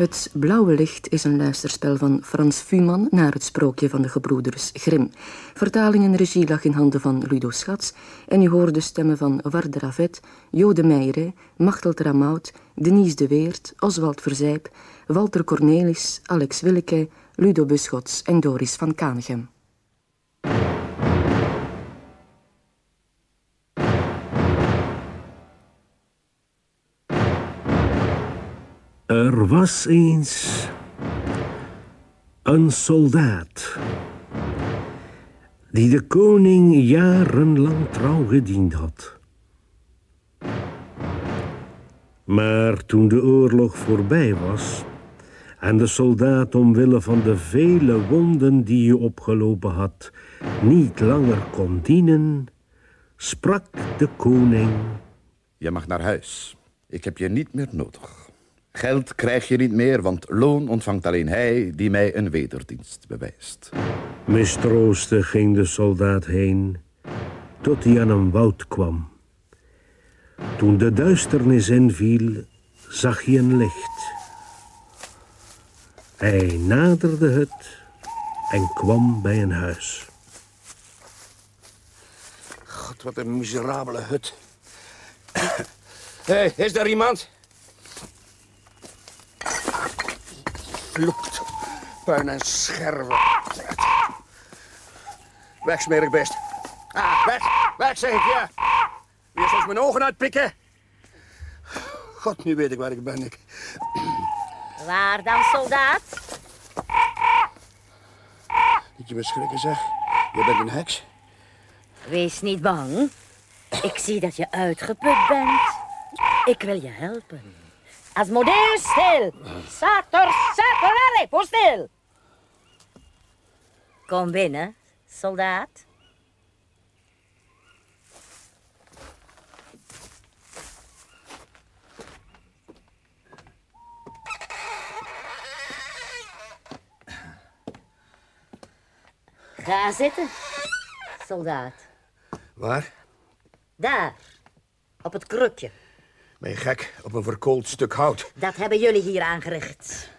Het Blauwe Licht is een luisterspel van Frans Fuman naar het sprookje van de gebroeders Grimm. Vertaling en regie lag in handen van Ludo Schatz en u hoorde de stemmen van Ward Ravet, Jode Meijere, Machtel Tramaut, Denise de Weert, Oswald Verzijp, Walter Cornelis, Alex Willeke, Ludo Buschots en Doris van Kanegem. Er was eens een soldaat die de koning jarenlang trouw gediend had. Maar toen de oorlog voorbij was en de soldaat omwille van de vele wonden die hij opgelopen had niet langer kon dienen, sprak de koning. Je mag naar huis. Ik heb je niet meer nodig. Geld krijg je niet meer, want loon ontvangt alleen hij die mij een wederdienst bewijst. Mistroostig ging de soldaat heen, tot hij aan een woud kwam. Toen de duisternis inviel, zag hij een licht. Hij naderde het en kwam bij een huis. God, wat een miserabele hut. Hé, hey, is er iemand? Vloekt. Puin en scherven. Weg, smerig best. Ah, weg, weg, zeg ik, ja. Wie is ons mijn ogen uitpikken? God, nu weet ik waar ik ben, ik. Waar dan, soldaat? Niet je me schrikken, zeg. Je bent een heks. Wees niet bang. Ik zie dat je uitgeput bent. Ik wil je helpen. Asmodeus, stil. Sator, Satorale, voor stil. Kom binnen, soldaat. Ga zitten, soldaat. Waar? Daar, op het krukje. Ben je gek? Op een verkoold stuk hout. Dat hebben jullie hier aangericht.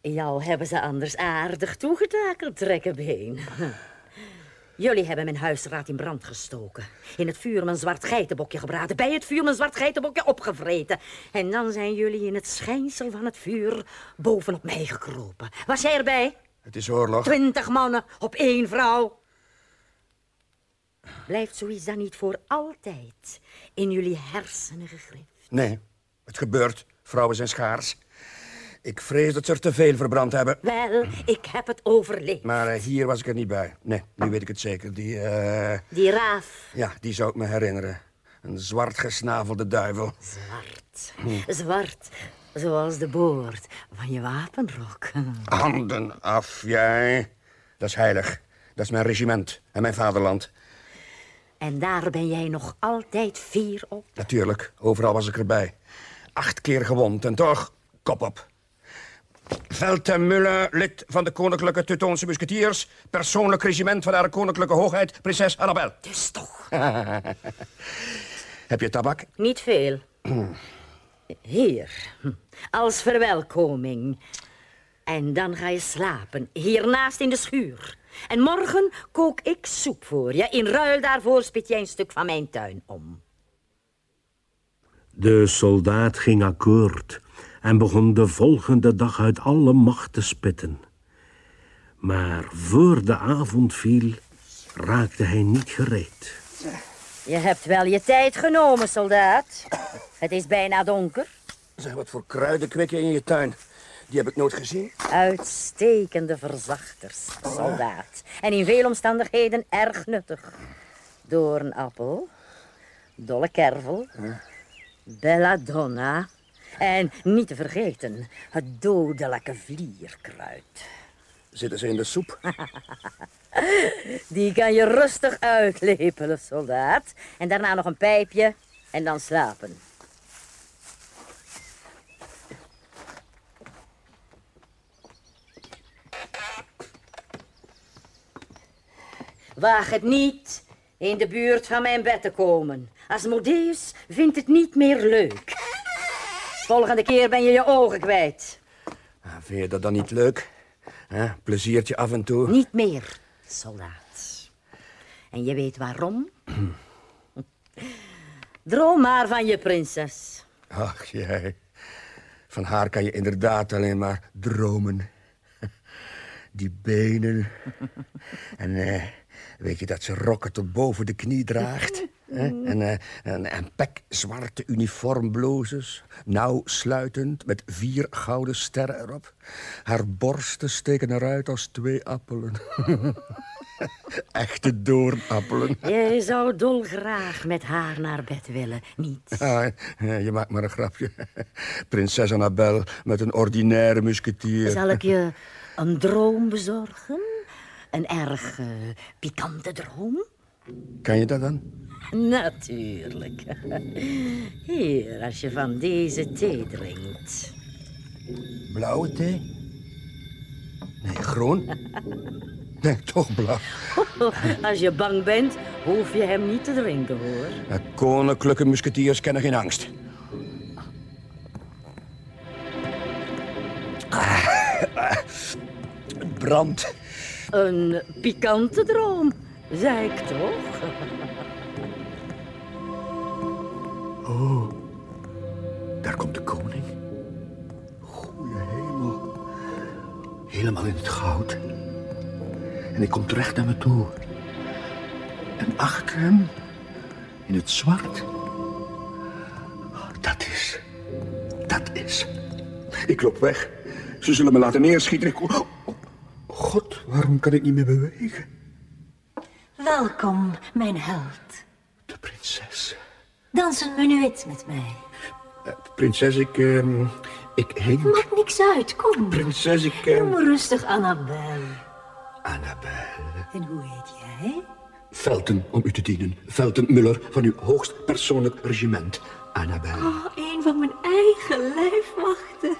Jou hebben ze anders aardig toegetakeld, trekkenbeen. Jullie hebben mijn huisraad in brand gestoken. In het vuur mijn zwart geitenbokje gebraden. Bij het vuur mijn zwart geitenbokje opgevreten. En dan zijn jullie in het schijnsel van het vuur bovenop mij gekropen. Was jij erbij? Het is oorlog. Twintig mannen op één vrouw. Blijft zoiets dan niet voor altijd in jullie hersenen gegrift? Nee, het gebeurt. Vrouwen zijn schaars. Ik vrees dat ze er te veel verbrand hebben. Wel, ik heb het overleefd. Maar uh, hier was ik er niet bij. Nee, nu weet ik het zeker. Die, uh... Die raaf. Ja, die zou ik me herinneren. Een zwart gesnavelde duivel. Zwart. Hm. Zwart. Zoals de boord van je wapenrok. Handen af, jij. Dat is heilig. Dat is mijn regiment en mijn vaderland. En daar ben jij nog altijd fier op? Natuurlijk, overal was ik erbij. Acht keer gewond en toch, kop op. Veldtemüller, lid van de Koninklijke Teutoonse Musketiers... persoonlijk regiment van haar Koninklijke Hoogheid, prinses Annabel. Dus toch. Heb je tabak? Niet veel. Hier, als verwelkoming. En dan ga je slapen, hiernaast in de schuur. En morgen kook ik soep voor je. In ruil daarvoor spit jij een stuk van mijn tuin om. De soldaat ging akkoord en begon de volgende dag uit alle macht te spitten. Maar voor de avond viel, raakte hij niet gereed. Je hebt wel je tijd genomen, soldaat. Het is bijna donker. Zeg, wat voor kruiden kwekken in je tuin? Die heb ik nooit gezien. Uitstekende verzachters, soldaat. En in veel omstandigheden erg nuttig. Doornappel, dolle kervel, belladonna... en niet te vergeten, het dodelijke vlierkruid. Zitten ze in de soep? Die kan je rustig uitlepelen, soldaat. En daarna nog een pijpje en dan slapen. Waag het niet in de buurt van mijn bed te komen. Asmodeus vindt het niet meer leuk. Volgende keer ben je je ogen kwijt. Ah, Vind je dat dan niet leuk? Hè? Pleziertje af en toe? Niet meer, soldaat. En je weet waarom? Droom maar van je prinses. Ach, jij. Van haar kan je inderdaad alleen maar dromen. Die benen. En eh, weet je dat ze rokken tot boven de knie draagt? hè? En, eh, en, en pekzwarte uniformblozes, nauw sluitend, met vier gouden sterren erop. Haar borsten steken eruit als twee appelen. Echte doornappelen. Je zou dolgraag met haar naar bed willen, niet? Ah, je maakt maar een grapje. Prinses Annabel met een ordinaire musketier. Zal ik je een droom bezorgen? Een erg eh, pikante droom? Kan je dat dan? Natuurlijk. Hier, als je van deze thee drinkt. Blauwe thee? Nee, groen? Nee, toch blauw. Als je bang bent, hoef je hem niet te drinken, hoor. Ja, koninklijke musketiers kennen geen angst. Ah, Het brandt. Een pikante droom, zei ik toch? Daar komt de koning. Goeie hemel. Helemaal in het goud. En hij komt recht naar me toe. En achter hem, in het zwart. Dat is. Dat is. Ik loop weg. Ze zullen me laten neerschieten. Ik... God, waarom kan ik niet meer bewegen? Welkom, mijn held. De prinses. Dans een menuet met mij. Eh, prinses, ik... ehm, ik hing... Maakt niks uit, kom. Prinses, ik... ehm, Noem me rustig Annabel. Annabel. En hoe heet jij? Felten om u te dienen. Felten Muller van uw hoogst persoonlijk regiment. Annabel. Oh, een van mijn eigen lijfwachten.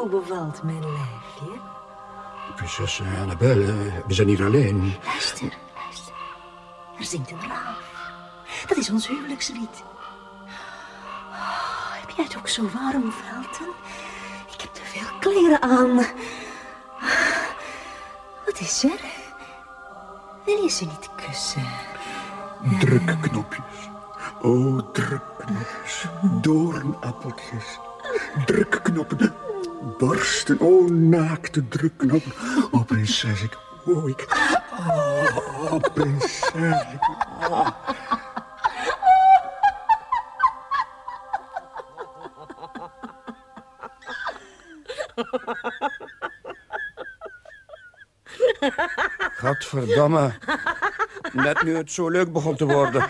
Hoe bevalt mijn lijfje? Prinses eh, Annabel, eh, we zijn hier alleen. Luister, luister. Er zingt een raaf. Dat is ons huwelijkslied. Oh, heb jij het ook zo warm, Velten? Ik heb te veel kleren aan. Wat is er? Wil je ze niet kussen? Drukknopjes. Oh, drukknopjes. Doornappeltjes. Drukknoppen. Borsten. Oh, naakte drukknoppen. Oh, prinses, ik... Oh, ik... Oh, prinses. ik- Gadverdamme. Net nu het zo leuk begon te worden.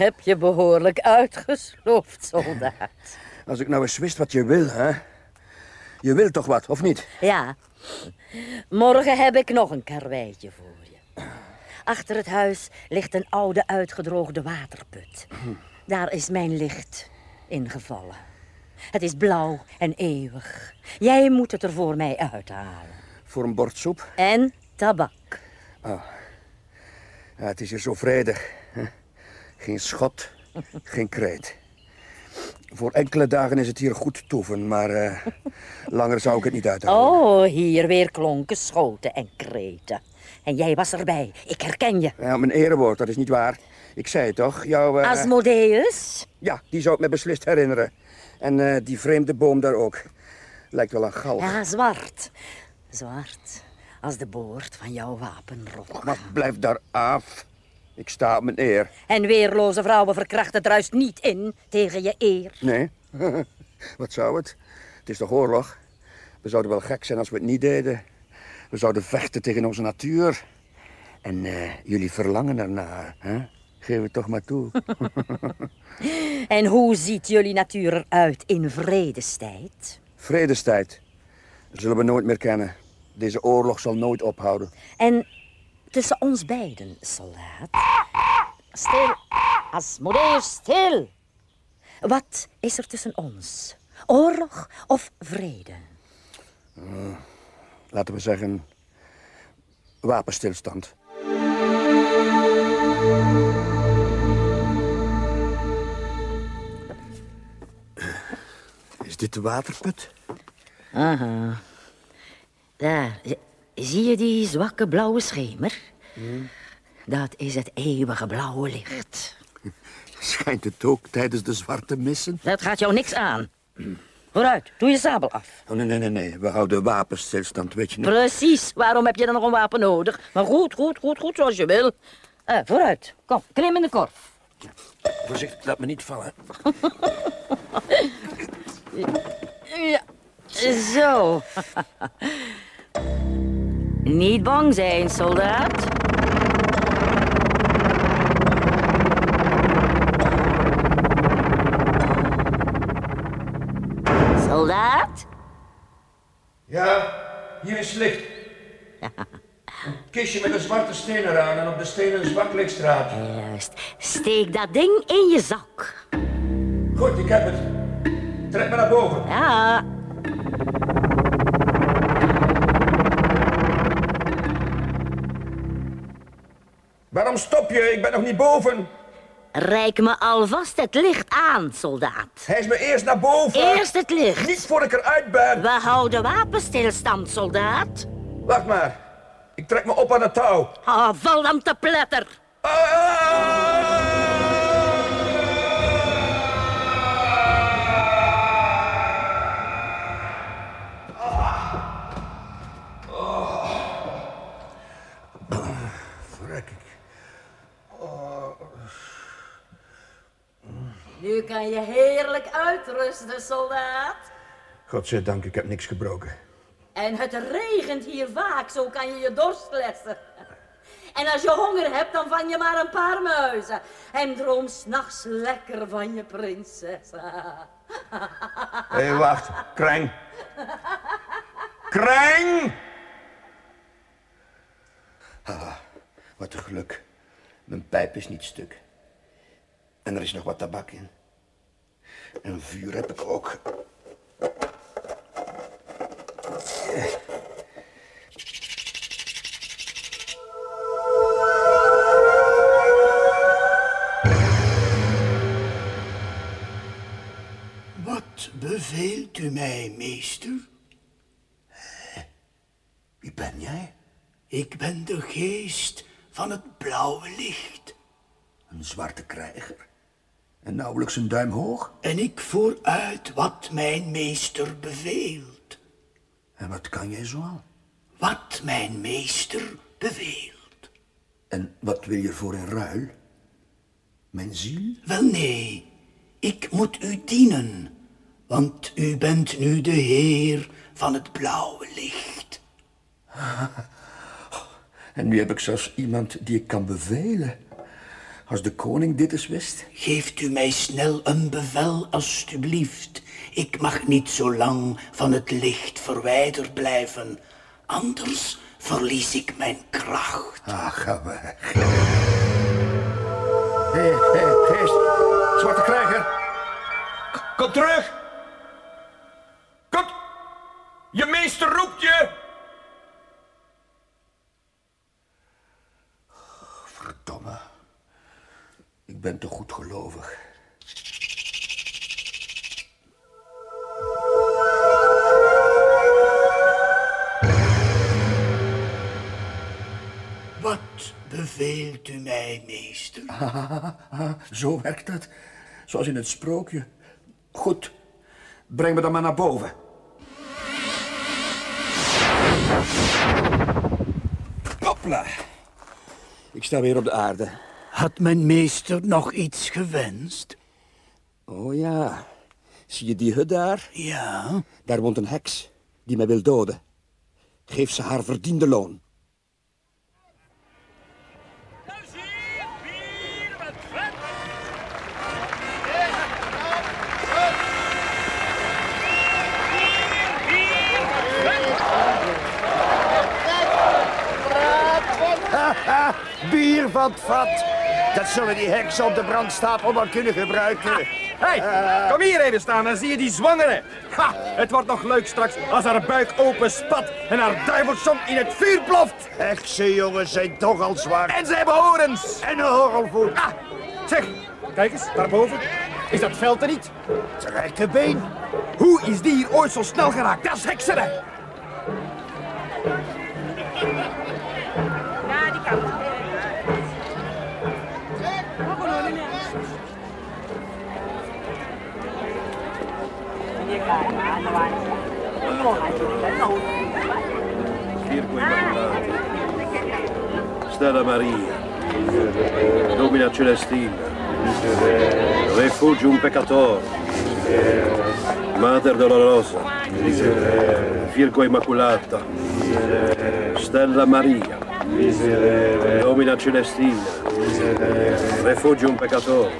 Je hebt je behoorlijk uitgesloofd, soldaat. Als ik nou eens wist wat je wil, hè? Je wil toch wat, of niet? Ja, morgen heb ik nog een karweitje voor je. Achter het huis ligt een oude uitgedroogde waterput. Daar is mijn licht ingevallen. Het is blauw en eeuwig. Jij moet het er voor mij uithalen. Voor een bord soep? En tabak. Ja, het is hier zo vredig. Geen schot, geen kreet. Voor enkele dagen is het hier goed toeven, maar eh, langer zou ik het niet uithouden. Oh, hier weer klonken schoten en kreten. En jij was erbij. Ik herken je. Ja, mijn erewoord, dat is niet waar. Ik zei het toch, jouw... eh, Asmodeus? Ja, die zou ik me beslist herinneren. En eh, die vreemde boom daar ook. Lijkt wel een galg. Ja, zwart. Zwart. Als de boord van jouw wapenrok. Maar blijf daar af. Ik sta op mijn eer. En weerloze vrouwen verkrachten druist niet in tegen je eer. Nee? Wat zou het? Het is toch oorlog? We zouden wel gek zijn als we het niet deden. We zouden vechten tegen onze natuur. En eh, jullie verlangen ernaar, hè? Geef het toch maar toe. En hoe ziet jullie natuur eruit in vredestijd? Vredestijd. Dat zullen we nooit meer kennen. Deze oorlog zal nooit ophouden. En tussen ons beiden, soldaat. Stil, Asmodeus, stil. Wat is er tussen ons? Oorlog of vrede? Laten we zeggen... wapenstilstand. Is dit de waterput? Aha. Daar, zie je die zwakke blauwe schemer? Dat is het eeuwige blauwe licht. Schijnt het ook tijdens de zwarte missen? Dat gaat jou niks aan. Vooruit, doe je sabel af. Oh, nee, nee, nee, nee. We houden wapenstilstand, weet je niet. Precies, waarom heb je dan nog een wapen nodig? Maar goed, goed, goed, goed, zoals je wil. Eh, vooruit, kom, klim in de korf. Voorzichtig, laat me niet vallen. Ja, zo. Niet bang zijn, soldaat. Soldaat? Ja, hier is licht. Een kistje met een zwarte steen eraan en op de steen een zwak lichtstraat. Juist. Steek dat ding in je zak. Goed, ik heb het. Trek me naar boven. Ja. Waarom stop je? Ik ben nog niet boven. Reik me alvast het licht aan, soldaat. Hij is me eerst naar boven. Eerst het licht. Niet voor ik eruit ben. We houden wapenstilstand, soldaat. Wacht maar. Ik trek me op aan het touw. Oh, val dan te pletter. Verrek Nu kan je heerlijk uitrusten, soldaat. Godzijdank, ik heb niks gebroken. En het regent hier vaak, zo kan je je dorst lessen. En als je honger hebt, dan vang je maar een paar muizen. En droom s'nachts lekker van je prinses. Hé, hey, wacht. Kreng. Kreng! Ah, wat een geluk. Mijn pijp is niet stuk. En er is nog wat tabak in. En vuur heb ik ook. Wat beveelt u mij, meester? Wie ben jij? Ik ben de geest van het blauwe licht. Een zwarte krijger. En nauwelijks een duim hoog. En ik voer uit wat mijn meester beveelt. En wat kan jij zoal? Wat mijn meester beveelt. En wat wil je voor in ruil? Mijn ziel? Wel nee, ik moet u dienen. Want u bent nu de heer van het blauwe licht. En nu heb ik zelfs iemand die ik kan bevelen. Als de koning dit eens wist. Geeft u mij snel een bevel, alstublieft. Ik mag niet zo lang van het licht verwijderd blijven. Anders verlies ik mijn kracht. Ah, ga weg. Hé, hé, geest. Zwarte krijger. K- Kom terug. Kom. Je meester roept je. Ik ben te goedgelovig. Wat beveelt u mij, meester? Ah, zo werkt dat. Zoals in het sprookje. Goed. Breng me dan maar naar boven. Hopla. Ik sta weer op de aarde. Had mijn meester nog iets gewenst? Oh ja. Zie je die hut daar? Ja, Daar woont een heks die mij wil doden. Geef ze haar verdiende loon. Van het vat. Dat zullen die heksen op de brandstapel wel kunnen gebruiken. Hé, hey, kom hier even staan, dan zie je die zwangere. Ha, het wordt nog leuk straks als haar buik open spat en haar duivelsom in het vuur ploft. Heksen, jongens, zijn toch al zwart. En ze hebben horens. En een horrelvoet. Ah, zeg, kijk eens, daarboven. Is dat veld er niet? Trekkenbeen. Hoe is die hier ooit zo snel geraakt? Dat is hekserij. Stella Maria. Domina Celestina. Refugium Peccator. Mater Dolorosa. Virgo Immaculata. Stella Maria. Domina Celestina. Refugium Peccator.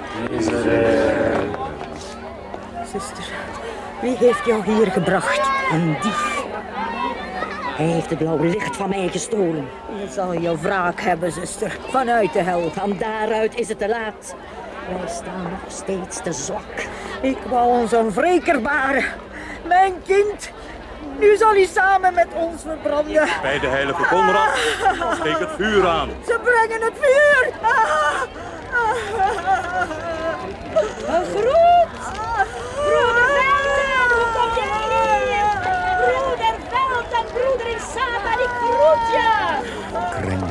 Zuster, wie heeft jou hier gebracht? Een dief. Hij heeft het blauwe licht van mij gestolen. Je zal je wraak hebben, zuster. Vanuit de hel. Van daaruit is het te laat. Wij staan nog steeds te zwak. Ik wou ons een wreker baren. Mijn kind. Nu zal hij samen met ons verbranden. Bij de heilige Conrad. Steek het vuur aan. Ze brengen het vuur. Een groet! Broeder Velten, hoe kom je hier? Broeder Velten, broeder in Satan, je! Kreng.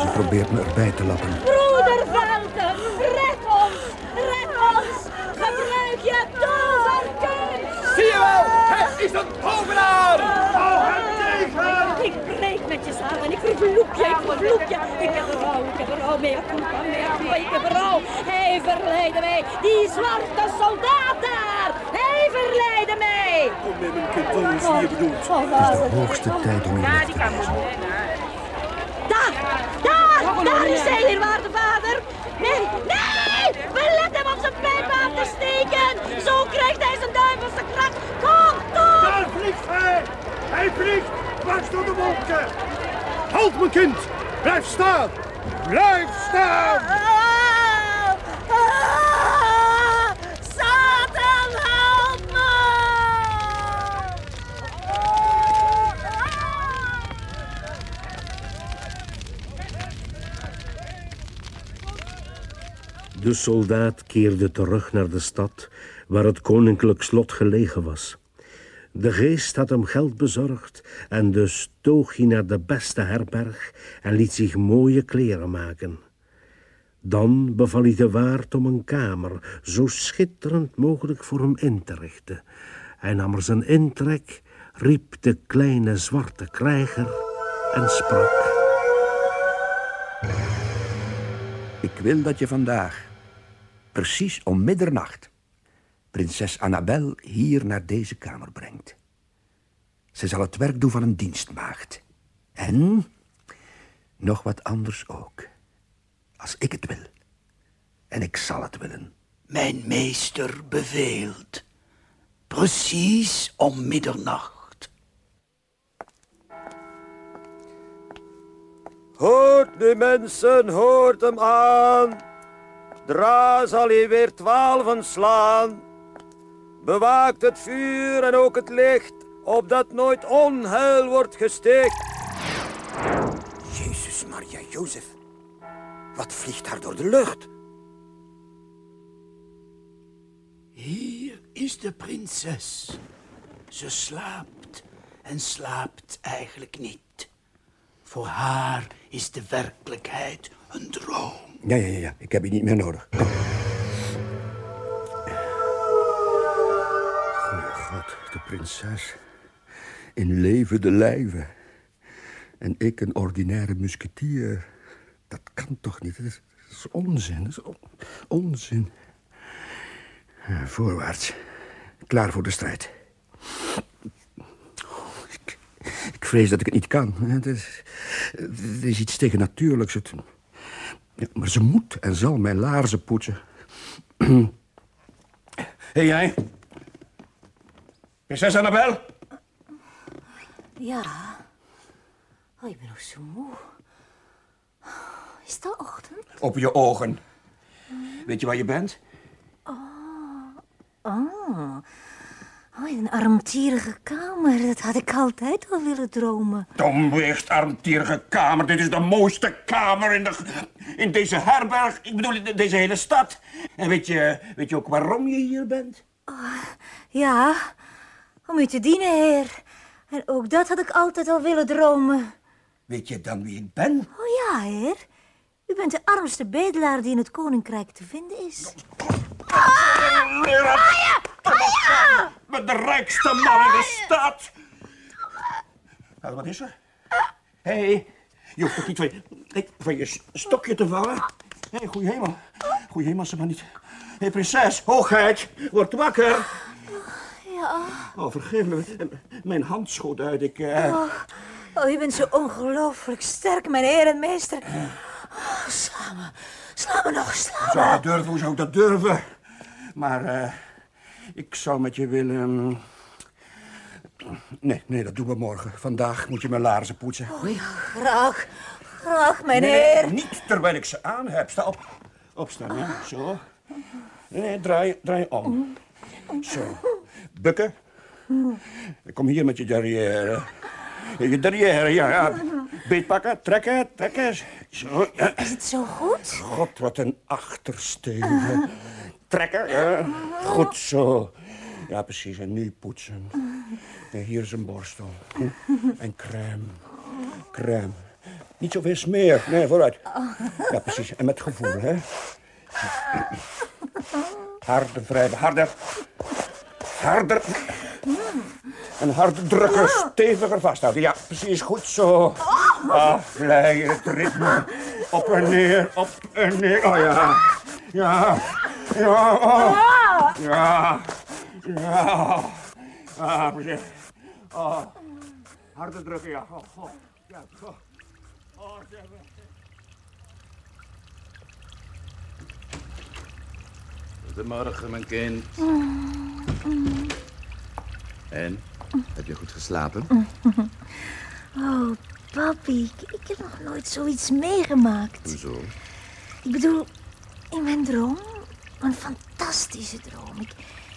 Ze probeert me erbij te lappen. Broeder Velten, red ons! Red ons! Gebruik je toverkunst! Zie je wel, hij is een tovenaar! Hou hem tegen! Je samen, ik vervloek je, ik vervloek je. Ik heb berouw, ik heb berouw, mea culpa, mea culpa, ik heb berouw. Hij verleidde mij, die zwarte soldaat daar. Hij verleidde mij. Kom met mijn kind, dan is hier bedoeld. Het is de hoogste tijd om hier weg te wezen. Daar, daar, daar is hij, eerwaarde vader. Nee, nee, belet hem om zijn pijp aan te steken. Zo krijgt hij zijn duivelse kracht. Kom, kom. Daar vliegt hij! Hij vliegt dwars door de wolken! Halt, mijn kind! Blijf staan! Blijf staan! Satan, help me! De soldaat keerde terug naar de stad waar het koninklijk slot gelegen was. De geest had hem geld bezorgd en dus toog hij naar de beste herberg en liet zich mooie kleren maken. Dan beval hij de waard om een kamer zo schitterend mogelijk voor hem in te richten. Hij nam er zijn intrek, riep de kleine zwarte krijger en sprak. Ik wil dat je vandaag, precies om middernacht, prinses Annabel hier naar deze kamer brengt. Ze zal het werk doen van een dienstmaagd. En nog wat anders ook. Als ik het wil. En ik zal het willen. Mijn meester beveelt. Precies om middernacht. Hoort nu mensen, hoort hem aan. Dra zal hij weer twaalfen slaan. Bewaakt het vuur en ook het licht, opdat nooit onheil wordt gesticht. Jezus, Maria, Jozef. Wat vliegt daar door de lucht? Hier is de prinses. Ze slaapt en slaapt eigenlijk niet. Voor haar is de werkelijkheid een droom. Ja, ja, ja, ik heb je niet meer nodig. Kom. Prinses. In levende lijven. En ik een ordinaire musketier. Dat kan toch niet? Dat is, onzin. Dat is on- onzin. Voorwaarts. Klaar voor de strijd. Ik, vrees dat ik het niet kan. Het is, is iets tegennatuurlijks. Het, ja, maar ze moet en zal mijn laarzen poetsen. Hé hey, jij? Prinses Annabel? Ja. Oh, ik ben nog zo moe. Is het al ochtend? Op je ogen. Weet je waar je bent? Oh. Oh, in een armtierige kamer. Dat had ik altijd al willen dromen. Domweegst, armtierige kamer. Dit is de mooiste kamer in, de, in deze herberg. Ik bedoel, in deze hele stad. En weet je, weet je ook waarom je hier bent? Ja, om u te dienen, heer. En ook dat had ik altijd al willen dromen. Weet je dan wie ik ben? Oh ja, heer. U bent de armste bedelaar die in het koninkrijk te vinden is. Met de rijkste man in de stad. Nou, wat is er? Hé, hey, je hoeft toch niet van je, hey, van je stokje te vallen? Hé, hey, goeie hemel. Goeie hemel, ze maar niet. Hé, hey, prinses, hoogheid, word wakker. Ja. Oh, vergeef me, mijn hand schoot uit. Ik, eh, Oh, u bent zo ongelooflijk sterk, mijn heer en meester. Oh, sla me. Sla me nog, sla Zou me. dat durven, hoe zou ik dat durven? Maar eh, ik zou met je willen... Nee, nee, dat doen we morgen. Vandaag moet je mijn laarzen poetsen. Oh ja, graag. Graag, mijn Nee, heer. niet terwijl ik ze aan heb. Sta op. Opstaan, ja. Zo. Nee, nee, draai, draai om. Zo. Bukken. Kom hier met je derrière. Je derrière, ja, ja. Beet pakken, trekken, trekken. Zo. ja. Is het zo goed? God, wat een achtersteven. Trekken, ja. Goed zo. Ja, precies. En nu poetsen. En hier is een borstel. En crème. Crème. Niet zoveel smeer. Nee, vooruit. Ja, precies. En met gevoel, hè. Harder wrijven. Harder. Harder. En harder drukken. Steviger vasthouden. Ja, precies. Goed zo. Afleiden het ritme. Op en neer. Op en neer. Oh ja. Ja. Ja. Oh. Ja. Ja. Ah, precies. Oh. Harder drukken, ja. Oh, oh. Ja, oh. Oh, zeg maar. Goedemorgen, mijn kind. En? Heb je goed geslapen? Oh, papi, ik, heb nog nooit zoiets meegemaakt. Hoezo? Ik bedoel, in mijn droom, een fantastische droom. Ik,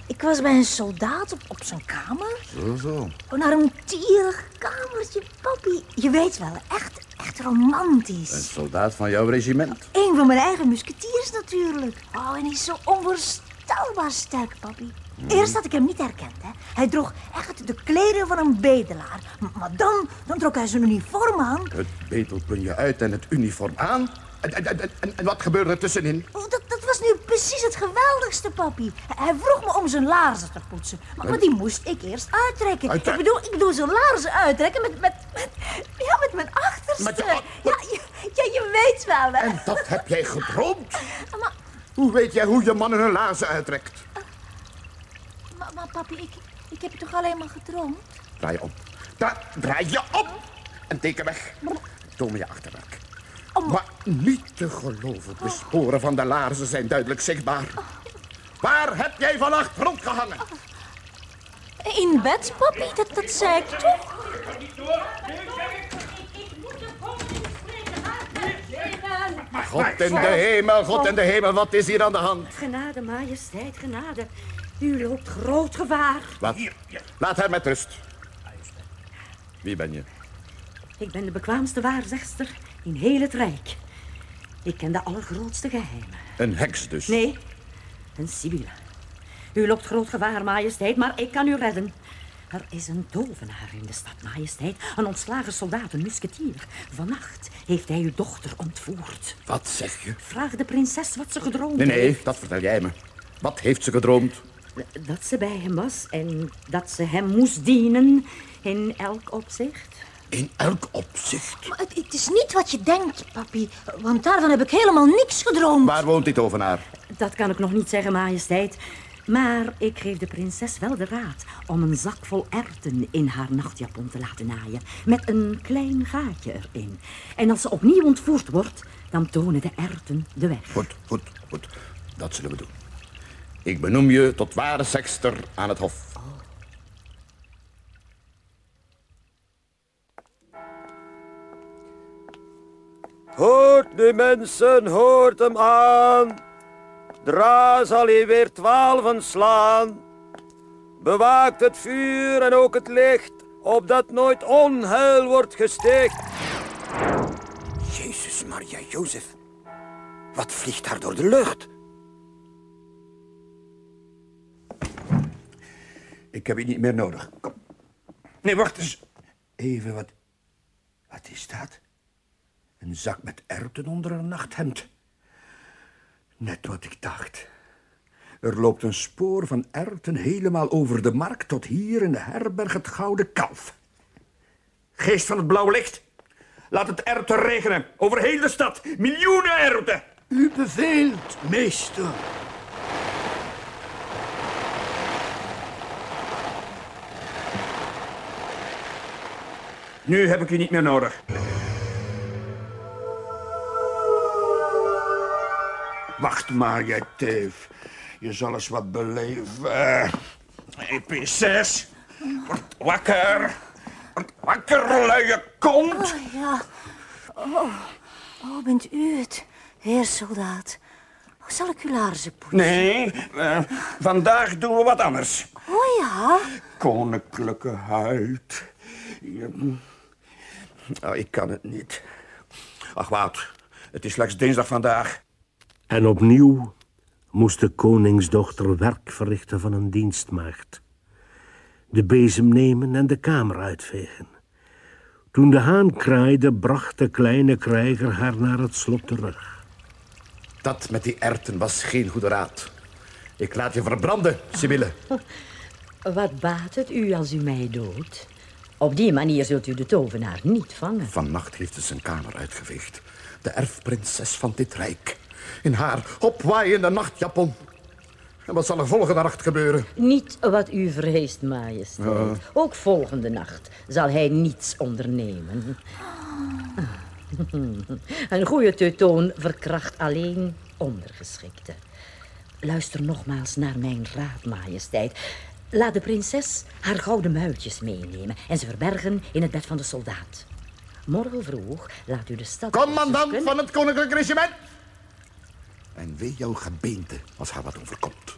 ik was bij een soldaat op, op zijn kamer. Zo, zo. Een armtierig kamertje, papi. Je weet wel, echt, echt romantisch. Een soldaat van jouw regiment. Een van mijn eigen musketiers natuurlijk. Oh, en hij is zo onvoorstelbaar sterk, papi. Eerst had ik hem niet herkend, hè. Hij droeg echt de kleding van een bedelaar. Maar dan, dan trok hij zijn uniform aan. Het betelpunje uit en het uniform aan. En, en, en, en- en wat gebeurde er tussenin? Oh, dat, dat was nu precies het geweldigste, papi. Hij vroeg me om zijn laarzen te poetsen. Maar, maar die moest ik eerst uittrekken. Uittrek- Ik bedoel, ik bedoel zijn laarzen uittrekken met, met, met, ja, met mijn achterste. Met je- ja, je, ja, je weet wel, hè. En dat heb jij gedroomd? Maar, Hoe weet jij hoe je mannen hun laarzen uittrekt? Maar, maar papi, ik, ik heb toch alleen maar gedroomd? Draai je om. Da draai je om! En teken weg. Toon me je achterwerk. Maar niet te geloven, de sporen van de laarzen zijn duidelijk zichtbaar. Waar heb jij vannacht rondgehangen? In bed, papi? Dat, dat zei ik toch? God in de hemel, God in de hemel, wat is hier aan de hand? Genade, majesteit, genade. U loopt groot gevaar. Wat? Laat hem met rust. Wie ben je? Ik ben de bekwaamste waarzegster in heel het Rijk. Ik ken de allergrootste geheimen. Een heks dus. Nee, een Sibylle. U loopt groot gevaar, majesteit, maar ik kan u redden. Er is een tovenaar in de stad, majesteit. Een ontslagen soldaat, een musketier. Vannacht heeft hij uw dochter ontvoerd. Wat zeg je? Vraag de prinses wat ze gedroomd Nee, nee, heeft. dat vertel jij me. Wat heeft ze gedroomd? Dat ze bij hem was en dat ze hem moest dienen in elk opzicht. In elk opzicht. Maar het, het is niet wat je denkt, papi. Want daarvan heb ik helemaal niks gedroomd. Waar woont die tovenaar? Dat kan ik nog niet zeggen, majesteit. Maar ik geef de prinses wel de raad om een zak vol erwten in haar nachtjapon te laten naaien. Met een klein gaatje erin. En als ze opnieuw ontvoerd wordt, dan tonen de erwten de weg. Goed, goed, goed. Dat zullen we doen. Ik benoem je tot ware sekster aan het hof. Hoort nu mensen, hoort hem aan. Dra zal hij weer twaalfen slaan. Bewaakt het vuur en ook het licht, opdat nooit onheil wordt gesticht. Jezus, Maria, Jozef. Wat vliegt daar door de lucht? Ik heb je niet meer nodig. Kom. Nee, wacht eens. Even wat... Wat is dat? Een zak met erwten onder een nachthemd. Net wat ik dacht. Er loopt een spoor van erwten helemaal over de markt tot hier in de herberg het Gouden Kalf. Geest van het blauwe licht. Laat het erwten regenen over heel de stad. Miljoenen erwten. U beveelt, meester. Nu heb ik u niet meer nodig. Wacht maar, jij teef. Je zal eens wat beleven. Prinses. Word wakker. Word wakker, luie kont. Oh, ja. Oh, oh, bent u het, heer soldaat? Oh, zal ik uw laarzen poetsen? Nee, eh, vandaag doen we wat anders. Oh ja? Koninklijke huid. Je- Oh, ik kan het niet. Ach, Wout, het is slechts dinsdag vandaag. En opnieuw moest de koningsdochter werk verrichten van een dienstmaagd. De bezem nemen en de kamer uitvegen. Toen de haan kraaide, bracht de kleine krijger haar naar het slot terug. Dat met die erten was geen goede raad. Ik laat je verbranden, Sibylle. Wat baat het u als u mij doodt? Op die manier zult u de tovenaar niet vangen. Vannacht heeft ze zijn kamer uitgeveegd. De erfprinses van dit rijk. In haar opwaaiende nachtjapon. En wat zal er volgende nacht gebeuren? Niet wat u vreest, majesteit. Ja. Ook volgende nacht zal hij niets ondernemen. Een goede teutoon verkracht alleen ondergeschikte. Luister nogmaals naar mijn raad, majesteit. Laat de prinses haar gouden muiltjes meenemen en ze verbergen in het bed van de soldaat. Morgen vroeg laat u de stad... Commandant van het koninklijk regiment. En wee jouw gebeente als haar wat overkomt.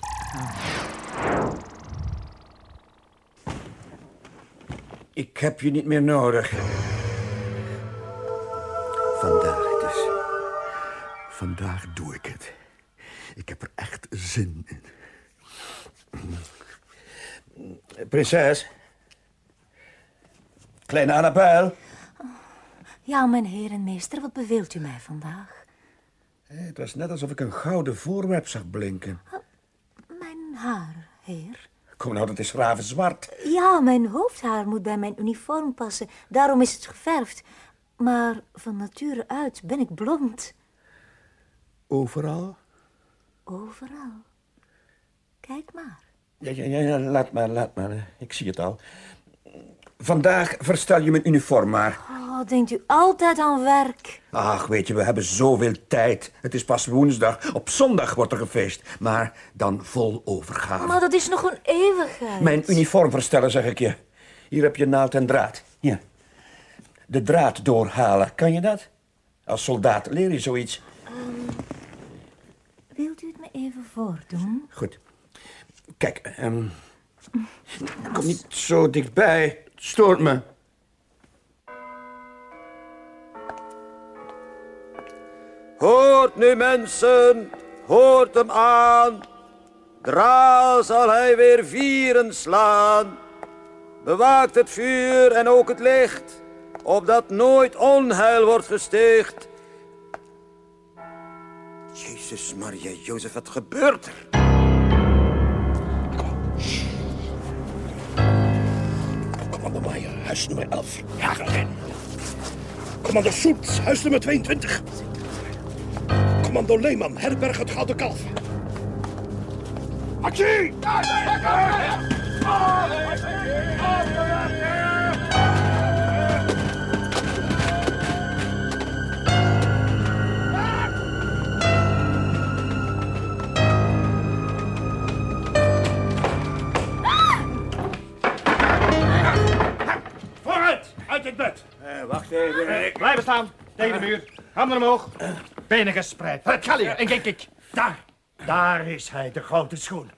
Ik heb je niet meer nodig. Vandaag dus. Vandaag doe ik het. Ik heb er echt zin in. Prinses. Kleine Annabel. Ja, mijn heer en meester, wat beveelt u mij vandaag? Het was net alsof ik een gouden voorwerp zag blinken. Mijn haar, heer. Kom nou, dat is ravenzwart. Ja, mijn hoofdhaar moet bij mijn uniform passen. Daarom is het geverfd. Maar van nature uit ben ik blond. Overal? Overal. Kijk maar. Ja, ja, ja, laat maar, laat maar. Ik zie het al. Vandaag verstel je mijn uniform maar. Oh, denkt u altijd aan werk? Ach, weet je, we hebben zoveel tijd. Het is pas woensdag. Op zondag wordt er gefeest. Maar dan vol overgave. Maar dat is nog een eeuwigheid. Mijn uniform verstellen, zeg ik je. Hier heb je naald en draad. Hier. De draad doorhalen. Kan je dat? Als soldaat leer je zoiets. Wilt u het me even voordoen? Goed. Kijk, ehm kom niet zo dichtbij. Het stoort me. Hoort nu mensen, hoort hem aan. Dra zal hij weer vieren slaan. Bewaakt het vuur en ook het licht, opdat nooit onheil wordt gesticht. Jezus, Maria, Jozef, wat gebeurt er? Huis nummer 11. Hagelin. Commando Soet, huis nummer 22. Commando Leeman, herberg het Gouden Kalf. Actie! Het. Eh, wacht even. Blijven staan, tegen de muur. Handen omhoog. Benen gespreid. Ga liggen en kijk, kijk. Daar, daar is hij, de grote schoen.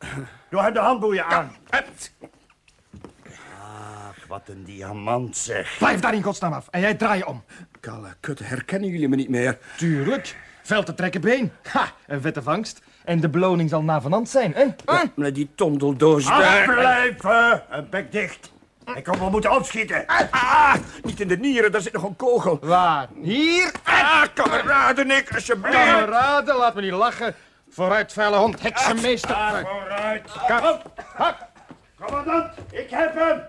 Doe hem de handboeien aan. Ach, wat een diamant zeg. Blijf daar in godsnaam af. En jij draai je om. Kalle, kut, herkennen jullie me niet meer? Tuurlijk. Veld te trekken been. Ha, een vette vangst. En de beloning zal navenant zijn, hè? Ja, met die tondeldoos daar. Afblijven! Een bek dicht. Ik kom wel moeten opschieten. Ah, niet in de nieren, daar zit nog een kogel. Waar? Hier? Ah, kameraden, ik, alsjeblieft. Kameraden, laat me niet lachen. Vooruit, vuile hond, heksenmeester. Ah, vooruit. Kom. Commandant, ik heb hem.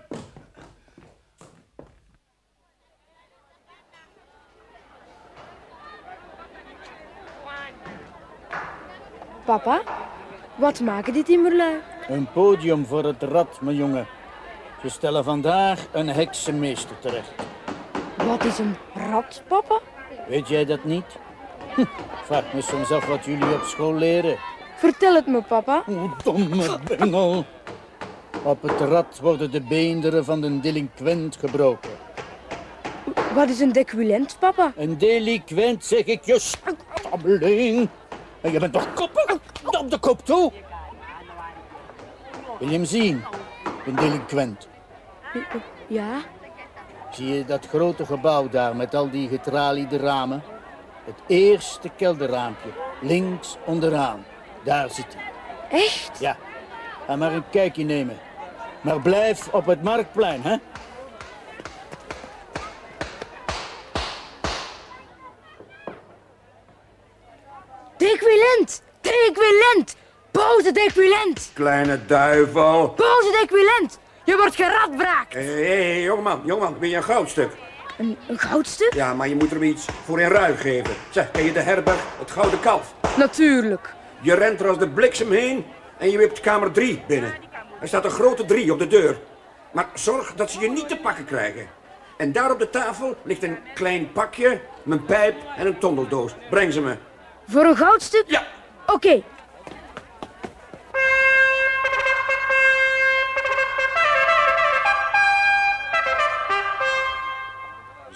Papa, wat maken die timmerlui? Een podium voor het rad, mijn jongen. Ze stellen vandaag een heksenmeester terecht. Wat is een rat, papa? Weet jij dat niet? Hm, vraag me soms af wat jullie op school leren. Vertel het me, papa. O, domme bengel. Op het rad worden de beenderen van de delinquent gebroken. Wat is een dequilent, papa? Een delinquent, zeg ik je, stabbeling. En je bent toch koppig? Op de kop toe. Wil je hem zien, een delinquent? Ja? Zie je dat grote gebouw daar met al die getraliede ramen? Het eerste kelderraampje, links onderaan. Daar zit hij. Echt? Ja, ga maar een kijkje nemen. Maar blijf op het marktplein, hè? Dequilent! Dequilent! Boze dequilent! Kleine duivel. Boze dequilent! Je wordt geradbraakt! Hé, hey, hey, jongeman, jongeman, ben je een goudstuk? Een, een goudstuk? Ja, maar je moet er iets voor in ruil geven. Zeg, ken je de herberg, het Gouden Kalf? Natuurlijk. Je rent er als de bliksem heen en je wipt kamer 3 binnen. Er staat een grote 3 op de deur. Maar zorg dat ze je niet te pakken krijgen. En daar op de tafel ligt een klein pakje, mijn pijp en een tondeldoos. Breng ze me. Voor een goudstuk? Ja. Oké.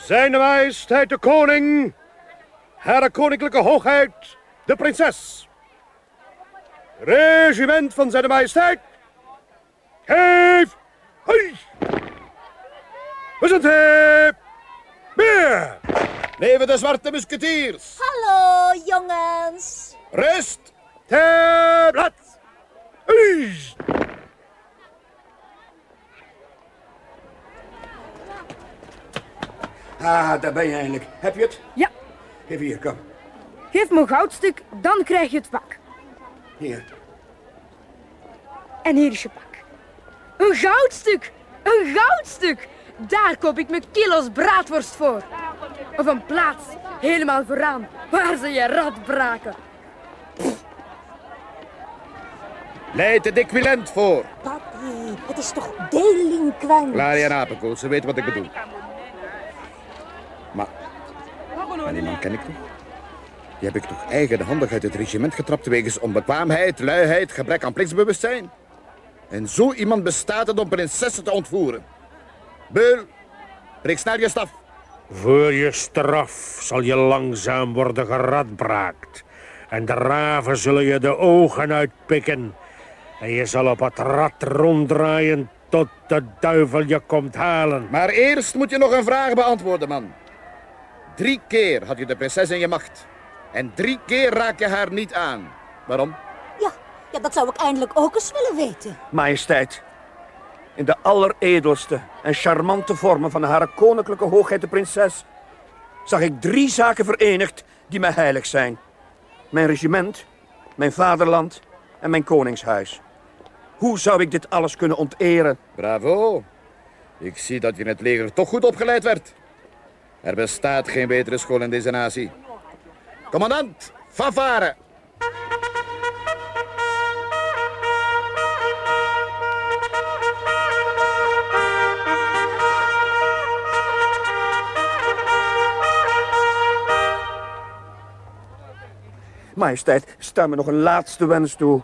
Zijn majesteit de koning, haar koninklijke hoogheid, de prinses. Regiment van zijn majesteit. Geef. Hoi. We zijn hip. Meer. Leven de zwarte musketiers. Hallo, jongens. Rust. Ter plaats. Ah, daar ben je eindelijk. Heb je het? Ja. Even hier, kom. Geef me een goudstuk, dan krijg je het pak. Hier. En hier is je pak. Een goudstuk! Een goudstuk! Daar koop ik me kilo's braadworst voor. Of een plaats, helemaal vooraan, waar ze je rad braken. Leid de dequilent voor. Papi, het is toch delinquent? Klaar je apenkoot, ze weet wat ik bedoel. Maar, maar die man ken ik toch? Die heb ik toch eigenhandig uit het regiment getrapt wegens onbekwaamheid, luiheid, gebrek aan plichtsbewustzijn? En zo iemand bestaat het om prinsessen te ontvoeren. Beul, breek snel je staf. Voor je straf zal je langzaam worden geradbraakt. En de raven zullen je de ogen uitpikken. En je zal op het rad ronddraaien tot de duivel je komt halen. Maar eerst moet je nog een vraag beantwoorden, man. Drie keer had je de prinses in je macht. En drie keer raak je haar niet aan. Waarom? Ja, ja, dat zou ik eindelijk ook eens willen weten. Majesteit, in de alleredelste en charmante vormen van haar koninklijke hoogheid de prinses, zag ik drie zaken verenigd die mij heilig zijn. Mijn regiment, mijn vaderland en mijn koningshuis. Hoe zou ik dit alles kunnen onteren? Bravo. Ik zie dat je in het leger toch goed opgeleid werd. Er bestaat geen betere school in deze natie. Commandant, fanfare. Majesteit, sta me nog een laatste wens toe.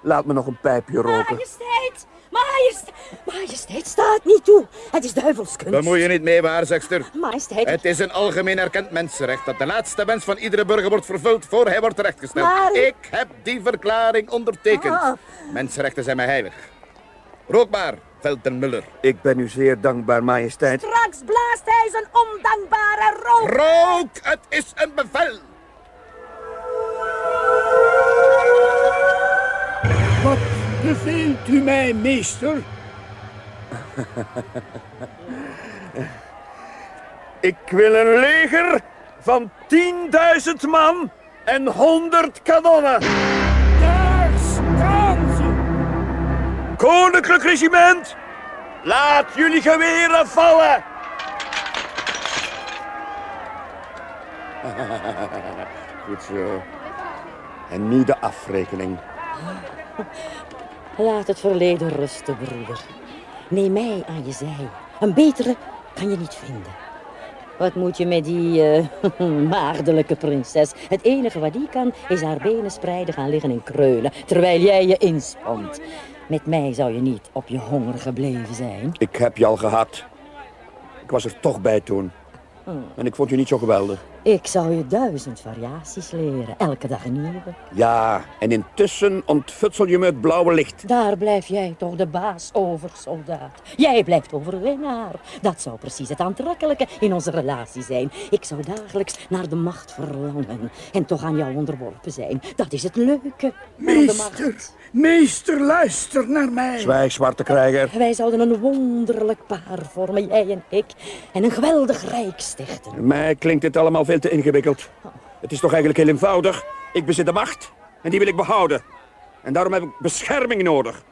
Laat me nog een pijpje roken. Majesteit, majesteit, Majesteit, staat niet toe. Het is duivelskunst. Bemoei je niet mee, waarzegster. Majesteit. Het is een algemeen erkend mensenrecht dat de laatste wens van iedere burger wordt vervuld voor hij wordt terechtgesteld. Maar- Ik heb die verklaring ondertekend. Ah. Mensenrechten zijn mij heilig. Rook maar, Velten Muller. Ik ben u zeer dankbaar, majesteit. Straks blaast hij zijn ondankbare rook. Rook, het is een bevel. Beveelt u mij, meester? Ik wil een leger van 10.000 man en 100 kanonnen. Daar staan ze! Koninklijk regiment, laat jullie geweren vallen. Goed zo. En nu de afrekening. Laat het verleden rusten, broeder. Neem mij aan je zij. Een betere kan je niet vinden. Wat moet je met die eh, maagdelijke prinses? Het enige wat die kan, is haar benen spreiden gaan liggen en kreunen, terwijl jij je inspant. Met mij zou je niet op je honger gebleven zijn. Ik heb je al gehad. Ik was er toch bij toen. En ik vond je niet zo geweldig. Ik zou je duizend variaties leren, elke dag een nieuwe. Ja, en intussen ontfutsel je me het blauwe licht. Daar blijf jij toch de baas over, soldaat. Jij blijft overwinnaar. Dat zou precies het aantrekkelijke in onze relatie zijn. Ik zou dagelijks naar de macht verlangen en toch aan jou onderworpen zijn. Dat is het leuke. Meester, meester, luister naar mij. Zwijg, zwarte krijger. Wij zouden een wonderlijk paar vormen, jij en ik, en een geweldig rijk stichten. Mij klinkt dit allemaal veel te ingewikkeld. Het is toch eigenlijk heel eenvoudig. Ik bezit de macht en die wil ik behouden. En daarom heb ik bescherming nodig.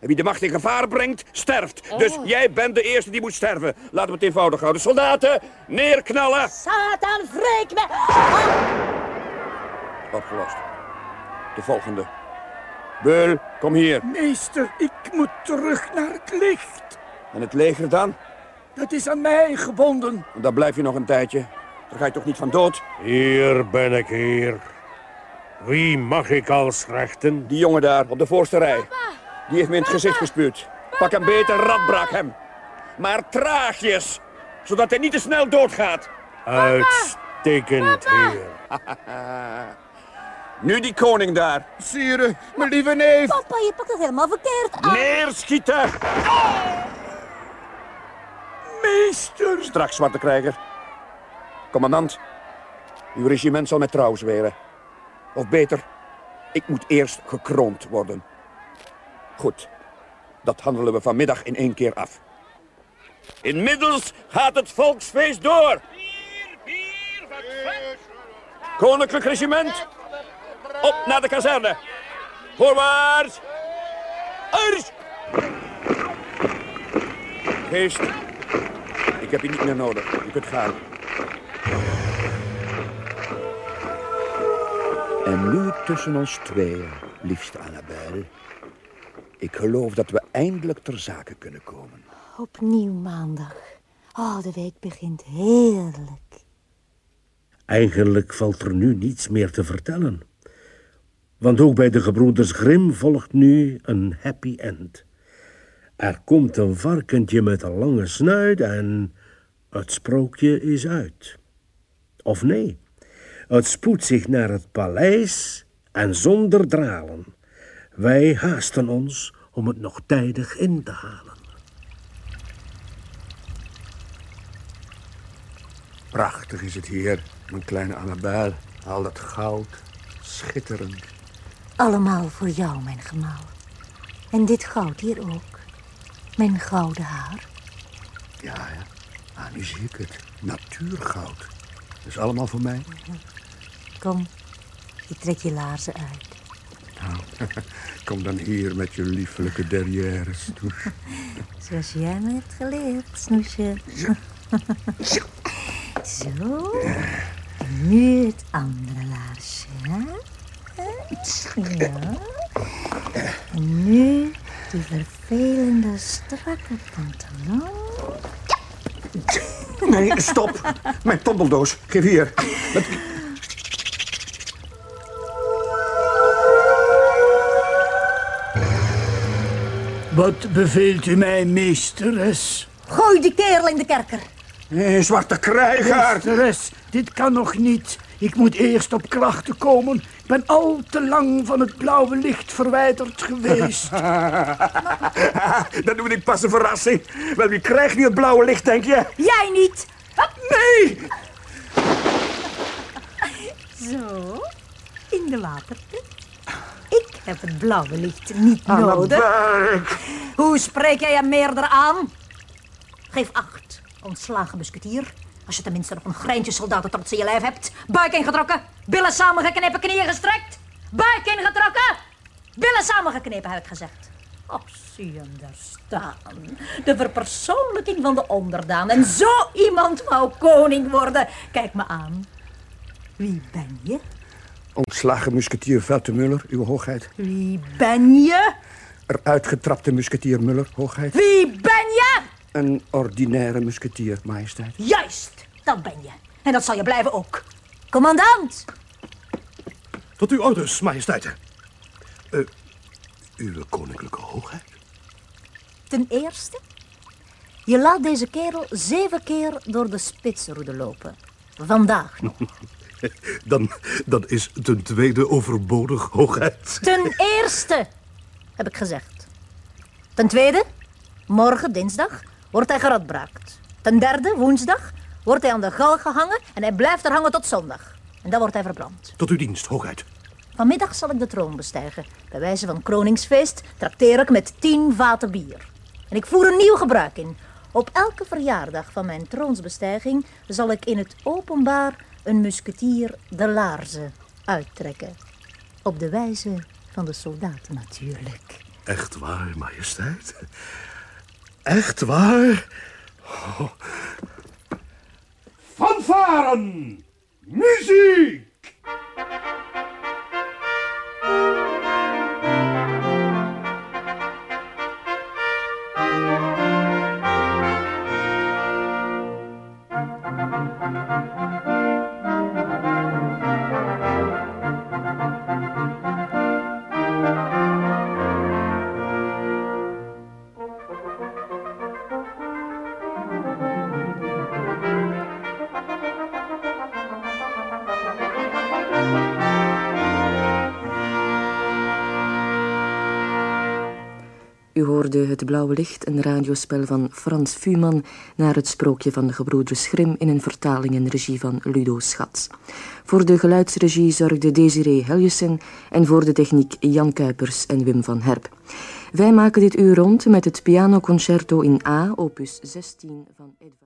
En wie de macht in gevaar brengt, sterft. Dus jij bent de eerste die moet sterven. Laten we het eenvoudig houden. Soldaten, neerknallen. Satan, wreek me! Opgelost. De volgende. Beul, kom hier. Meester, ik moet terug naar het licht. En het leger dan? Dat is aan mij gebonden. Daar blijf je nog een tijdje. Daar ga je toch niet van dood? Hier ben ik, heer. Wie mag ik als rechten? Die jongen daar, op de voorste rij. Die heeft me in het gezicht gespuwd. Pak hem beter, radbraak hem. Maar traagjes, zodat hij niet te snel doodgaat. Uitstekend, heer. nu die koning daar. Sire, mijn lieve neef. Papa, je pakt het helemaal verkeerd. Neerschieten! Meester. Straks, zwarte krijger. Commandant, uw regiment zal met trouw zweren. Of beter, ik moet eerst gekroond worden. Goed, dat handelen we vanmiddag in één keer af. Inmiddels gaat het volksfeest door. Koninklijk regiment, op naar de kazerne. Voorwaarts! Ars! Geest, ik heb je niet meer nodig. Je kunt gaan. En nu tussen ons tweeën, liefste Annabel. Ik geloof dat we eindelijk ter zake kunnen komen. Opnieuw maandag. Oh, de week begint heerlijk. Eigenlijk valt er nu niets meer te vertellen. Want ook bij de gebroeders Grim volgt nu een happy end. Er komt een varkentje met een lange snuit en het sprookje is uit. Of nee, het spoedt zich naar het paleis en zonder dralen. Wij haasten ons om het nog tijdig in te halen. Prachtig is het hier, mijn kleine Annabel. Al dat goud, schitterend. Allemaal voor jou, mijn gemaal. En dit goud hier ook. Mijn gouden haar. Ja, ja. Ah, nu zie ik het. Natuurgoud. Dat is allemaal voor mij. Kom, ik trek je laarzen uit. Nou, kom dan hier met je liefelijke derrières. Zoals jij me hebt geleerd, snoesje. Zo. En nu het andere laarsje. hè? Ja. En nu die vervelende strakke pantalon. Nee, stop. Mijn tondeldoos. Geef hier. Met... Wat beveelt u mij, meesteres? Gooi die kerel in de kerker. Nee, zwarte krijger. Meesteres, dit kan nog niet. Ik moet eerst op krachten komen. Ik ben al te lang van het blauwe licht verwijderd geweest. Dat doe ik pas een verrassing. Wel, wie krijgt nu het blauwe licht, denk je? Jij niet. Nee! Zo, in de waterput. Ik heb het blauwe licht niet nodig. Hoe spreek jij hem meerder aan? Geef acht, ontslagen musketier. Als je tenminste nog een greintje soldatentrots in je lijf hebt. Buik ingetrokken, billen samengeknepen, knieën gestrekt. Buik ingetrokken, billen samengeknepen, heb ik gezegd. Oh, zie je hem daar staan. De verpersoonlijking van de onderdaan. En zo iemand wou koning worden. Kijk me aan. Wie ben je? Ontslagen musketier Velte Muller, uw hoogheid. Wie ben je? Eruit getrapte musketier Muller, hoogheid. Wie ben je? Een ordinaire musketier, majesteit. Juist, dat ben je. En dat zal je blijven ook. Commandant! Tot uw orders, majesteit. Eh, uw koninklijke hoogheid. Ten eerste, je laat deze kerel zeven keer door de spitsroede lopen. Vandaag nog. Dan, dan is ten tweede overbodig, hoogheid. Ten eerste, heb ik gezegd. Ten tweede, morgen dinsdag wordt hij geradbraakt. Ten derde, woensdag, wordt hij aan de gal gehangen en hij blijft er hangen tot zondag. En dan wordt hij verbrand. Tot uw dienst, hoogheid. Vanmiddag zal ik de troon bestijgen. Bij wijze van kroningsfeest trakteer ik met tien vaten bier. En ik voer een nieuw gebruik in. Op elke verjaardag van mijn troonsbestijging zal ik in het openbaar een musketier de laarzen uittrekken. Op de wijze van de soldaten natuurlijk. Echt waar, majesteit? Echt waar? Oh. Fanfaren! Muziek! Hoorde Het Blauwe Licht, een radiospel van Frans Fuman naar het sprookje van de gebroeders Grimm in een vertaling en regie van Ludo Schatz. Voor de geluidsregie zorgde Desiree Heljussen en voor de techniek Jan Kuipers en Wim van Herp. Wij maken dit uur rond met het pianoconcerto in A, opus 16 van Edvard.